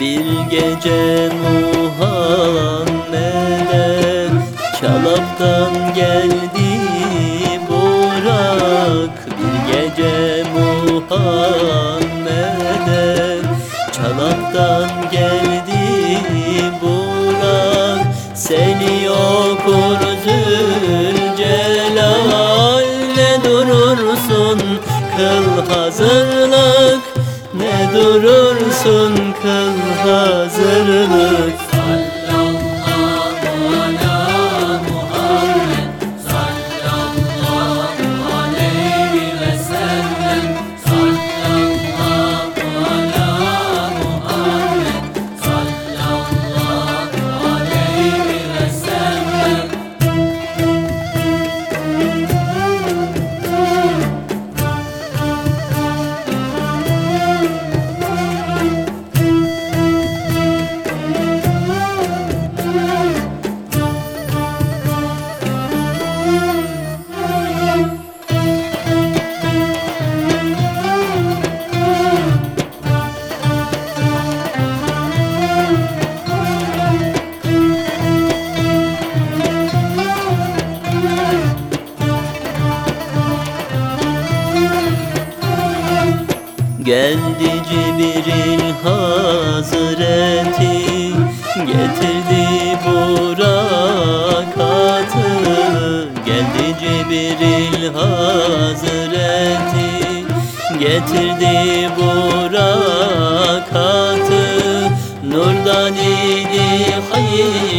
gece Muhammed'e Çalaptan geldi Burak? Bir gece Muhammed'e Çalaptan geldi Burak? Seni okur Ne durursun kıl hazırlık Geldi Cibril Hazreti. Getirdi burakatı Geldi Cibril Hazreti. Getirdi burakatı Nurdan idi hayatı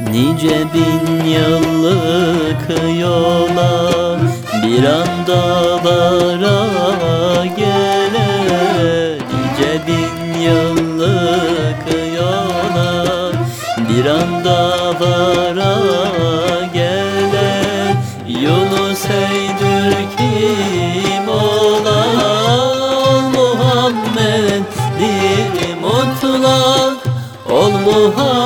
Nice bin yıllık yola Bir anda bara gele. Nice bin yıllık yola Bir anda bara gele. Yunus Eydür kim ola Muhammed dilim otla Ol Muhammed.